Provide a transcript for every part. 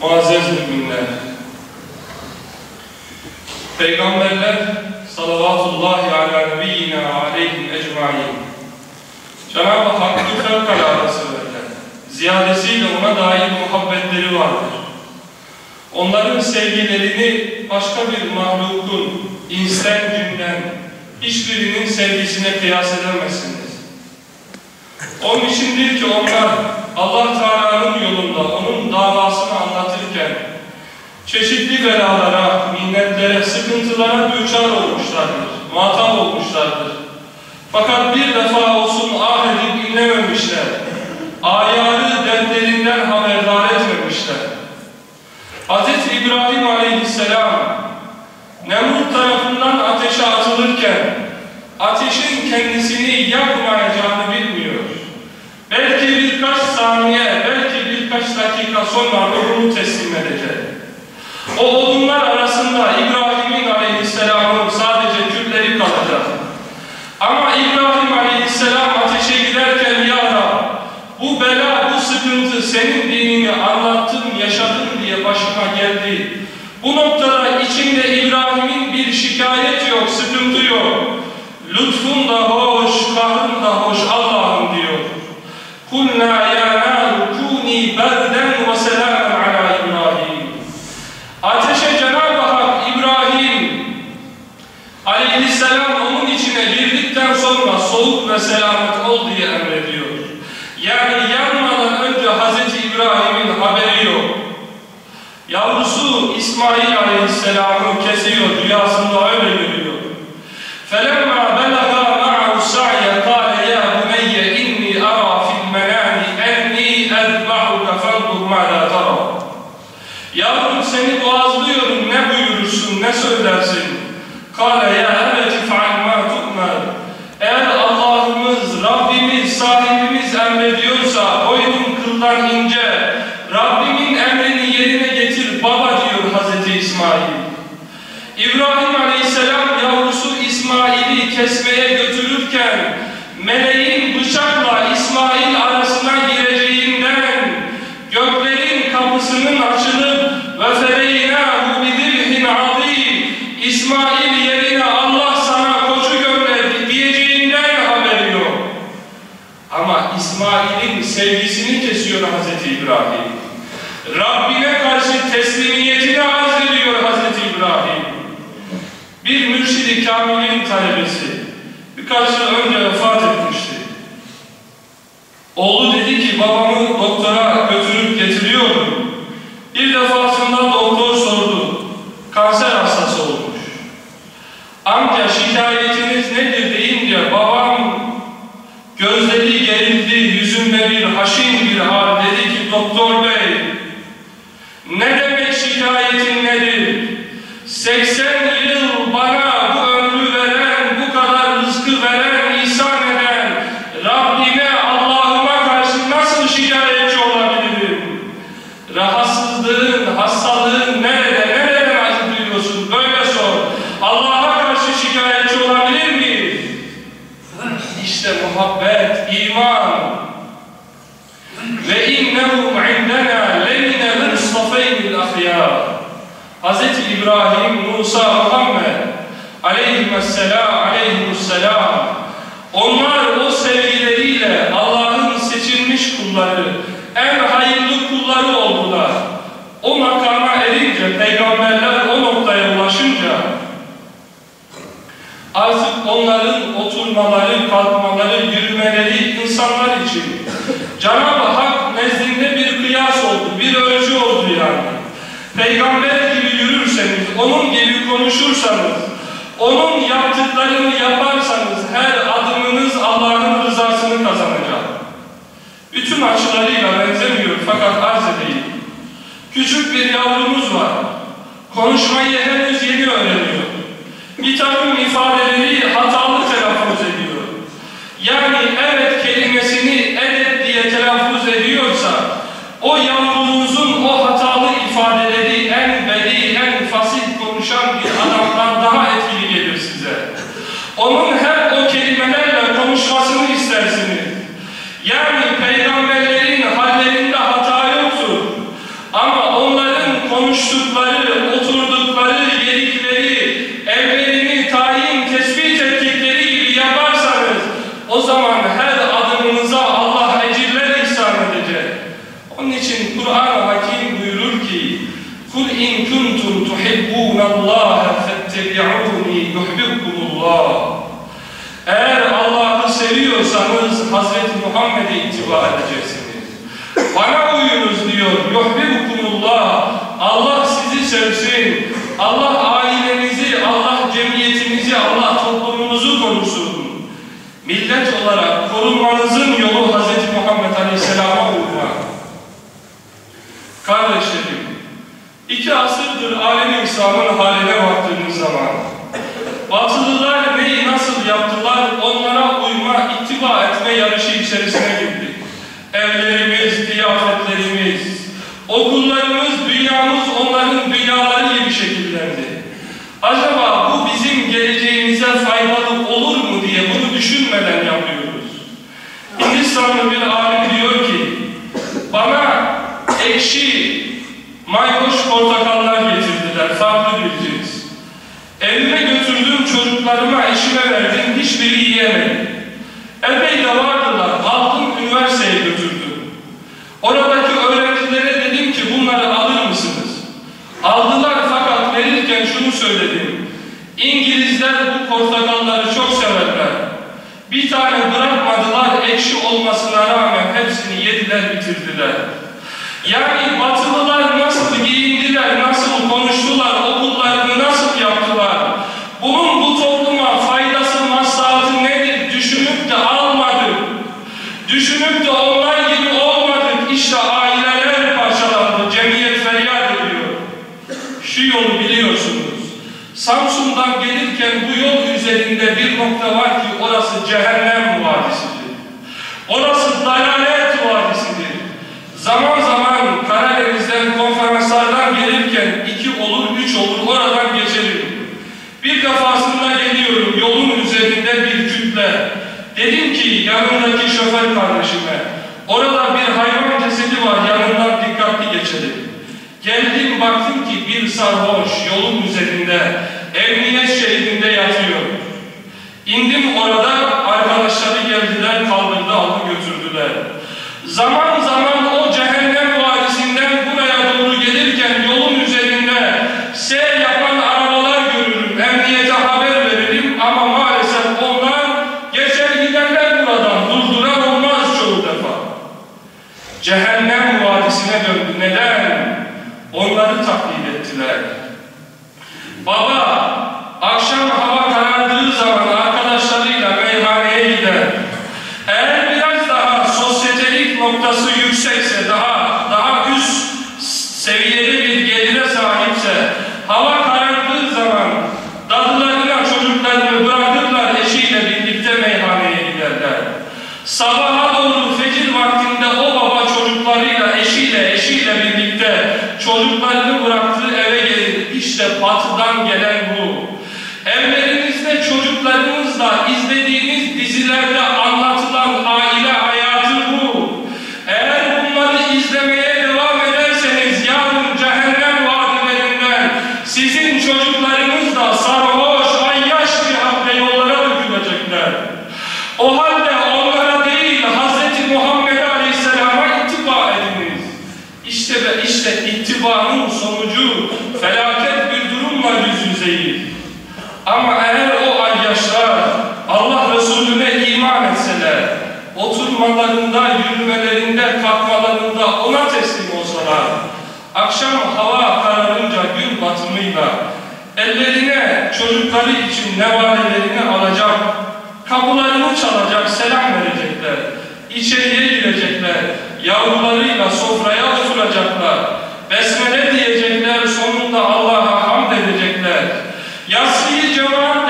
Muazzez müminler. Peygamberler salavatullahi ala nebiyyina aleyhim ecmain. Cenab-ı Hakk'ı fevkalade severler. Ziyadesiyle ona dair muhabbetleri vardır. Onların sevgilerini başka bir mahlukun, insan cinden hiçbirinin sevgisine kıyas edemezsiniz. Onun içindir ki onlar Allah Teala'nın yolunda onun anlatırken çeşitli belalara, minnetlere, sıkıntılara düçar olmuşlardır, muhatap olmuşlardır. Fakat bir defa olsun ah edip dinlememişler. Ayarı dertlerinden haberdar etmemişler. Hz. İbrahim aleyhisselam Nemrut tarafından ateşe atılırken ateşin kendisini yakmayacağını bilmiyor. Belki birkaç saniye, belki birkaç dakika sonra ruhunu teslim edecek. O odunlar arasında İbrahim'in aleyhisselamın sadece külleri kalacak. Ama İbrahim aleyhisselam ateşe giderken ya Rab, bu bela, bu sıkıntı senin dinini anlattım, yaşadım diye başıma geldi. Bu noktada içinde İbrahim'in bir şikayet yok, sıkıntı yok. Lütfun da hoş, kahrın da hoş Allah'ım diyor. Kulna ya nar kuni berden ve selamen ala İbrahim. Ateşe Cenab-ı Hak İbrahim aleyhisselam onun içine girdikten sonra soğuk ve selamet ol diye emrediyor. Yani yanmadan önce Hz. İbrahim'in haberi yok. Yavrusu İsmail Aleyhisselam'ı kesiyor, rüyasında öyle görüyor. فَلَمَّا بَلَغَ مَعَهُ السَّعْيَ قَالَ يَا بُنَيَّ إِنِّي أَرَى فِي الْمَنَامِ أَنِّي أَذْبَحُكَ فَانْظُرْ مَاذَا تَرَى Yavrum seni boğazlıyorum, ne buyurursun, ne söylersin? torne kamilin talebesi birkaç yıl önce vefat etmişti. Oğlu dedi ki babamı doktora götürüp getiriyordum. Bir defasında doktor sordu. Kanser hastası olmuş. Amca şikayetiniz nedir deyince babam gözleri gerildi, yüzünde bir haşin bir hal muhabbet, iman. Ve innehum indena lemine mustafeynil ahyar. Hz. İbrahim, Musa, Muhammed aleyhisselam, aleyhisselam onlar o sevgileriyle Allah'ın seçilmiş kulları, en hayırlı kulları oldular. O makama erince, peygamberler o noktaya ulaşınca artık onların oturmaları, kalkmaları, insanlar için Cenab-ı Hak nezdinde bir kıyas oldu, bir ölçü oldu yani. Peygamber gibi yürürseniz, onun gibi konuşursanız, onun yaptıklarını yaparsanız her adımınız Allah'ın rızasını kazanacak. Bütün açılarıyla benzemiyor fakat arz edeyim. Küçük bir yavrumuz var. Konuşmayı henüz yeni öğreniyor. Bir takım ifadeleri hatalı telaffuz ediyor. Yani evet o yavrumuzun o hatalı ifadeleri en bedi, en fasih konuşan bir adamdan daha etkili gelir size. Onun hep o kelimelerle konuşmasını istersiniz. Yani peygamberlerin hallerinde hata yoktur. Ama onları ediyorsanız Hazreti Muhammed'e itibar edeceksiniz. Bana uyunuz diyor. Yuhbibukumullah. Allah sizi sevsin. Allah ailenizi, Allah cemiyetinizi, Allah toplumunuzu korusun. Millet olarak korunmanızın yolu Hazreti Muhammed Aleyhisselam'a uymak. Kardeşlerim, iki asırdır alem İslam'ın haline baktığımız zaman Batılılar neyi nasıl yaptılar onlara uyma, ittiba etme yarışı içerisine. Evlerimiz, kıyafetlerimiz, okullarımız, dünyamız onların dünyaları gibi şekillendi. Acaba bu bizim geleceğimize faydalı olur mu diye bunu düşünmeden yapıyoruz. Hindistanlı bir alim diyor ki, bana ekşi, mayhoş portakallar getirdiler, farklı bir cins. Evime götürdüğüm çocuklarıma, eşime verdim, hiçbiri yiyemedi. Epey de vardılar, söyledim. İngilizler bu portakalları çok severler. Bir tane bırakmadılar, ekşi olmasına rağmen hepsini yediler, bitirdiler. Yani batılılar nasıl giyindiler, nasıl konuştular, okullarını nasıl yaptılar? Bunun bu topluma faydası, maslahatı nedir? Düşünüp de almadık. Düşünüp de onlar gibi olmadık. İşte aileler parçalandı, cemiyet feryat ediyor. Şu yolu biliyorsunuz. Samsun'dan gelirken bu yol üzerinde nokta var ki orası cehennem vadisidir. Orası dalalet vadisidir. Zaman zaman Karadeniz'den konferanslardan gelirken iki olur, üç olur oradan geçerim. Bir defasında geliyorum yolun üzerinde bir kütle. Dedim ki yanındaki şoför kardeşime orada bir hayvan cesedi var yanından dikkatli geçelim. Geldim baktım ki bir sarhoş yolun üzerinde emniyet şeridinde yatıyor. İndim orada arkadaşları geldiler kaldırdı aldı götürdüler. Zaman zaman o cehennem vadisinden buraya doğru gelirken yolun üzerinde S yapan arabalar görürüm. Emniyete haber veririm ama maalesef onlar geçer giderler buradan. Durduran olmaz çoğu defa. Cehennem vadisine döndü. Neden? Onları taklit ettiler. want us you say so? Sizin çocuklarınız da sarhoş, ayyaş bir halde yollara dökülecekler. O halde onlara değil Hz. Muhammed Aleyhisselam'a ittiba ediniz. İşte ve işte ittibanın sonucu felaket bir durumla yüz yüzeyiz. Ama eğer o ayyaşlar Allah Resulüne iman etseler, oturmalarında, yürümelerinde, kalkmalarında ona teslim olsalar, akşam hava kararınca gün batımıyla ellerine çocukları için nevalelerini alacak, kapılarını çalacak, selam verecekler, içeriye girecekler, yavrularıyla sofraya oturacaklar, besmele diyecekler, sonunda Allah'a hamd edecekler, Yatsıyı cemaatle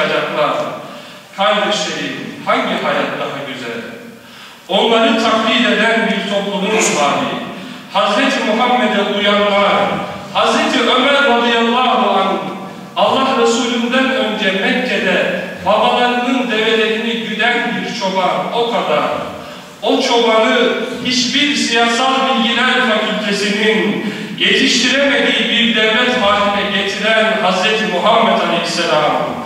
çıkacaklar. Kardeşlerim hangi hayat daha güzel? Onları taklit eden bir toplumun hali. Hz. Muhammed'e uyanlar, Hz. Ömer radıyallahu anh Allah Resulü'nden önce Mekke'de babalarının develerini güden bir çoban o kadar. O çobanı hiçbir siyasal bilgiler fakültesinin yetiştiremediği bir devlet haline getiren Hz. Muhammed Aleyhisselam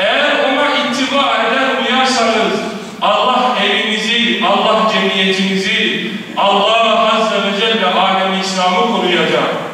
eğer ona ittiba eder uyarsanız Allah evinizi, Allah cemiyetinizi, Allah Azze ve Celle alemi İslam'ı koruyacak.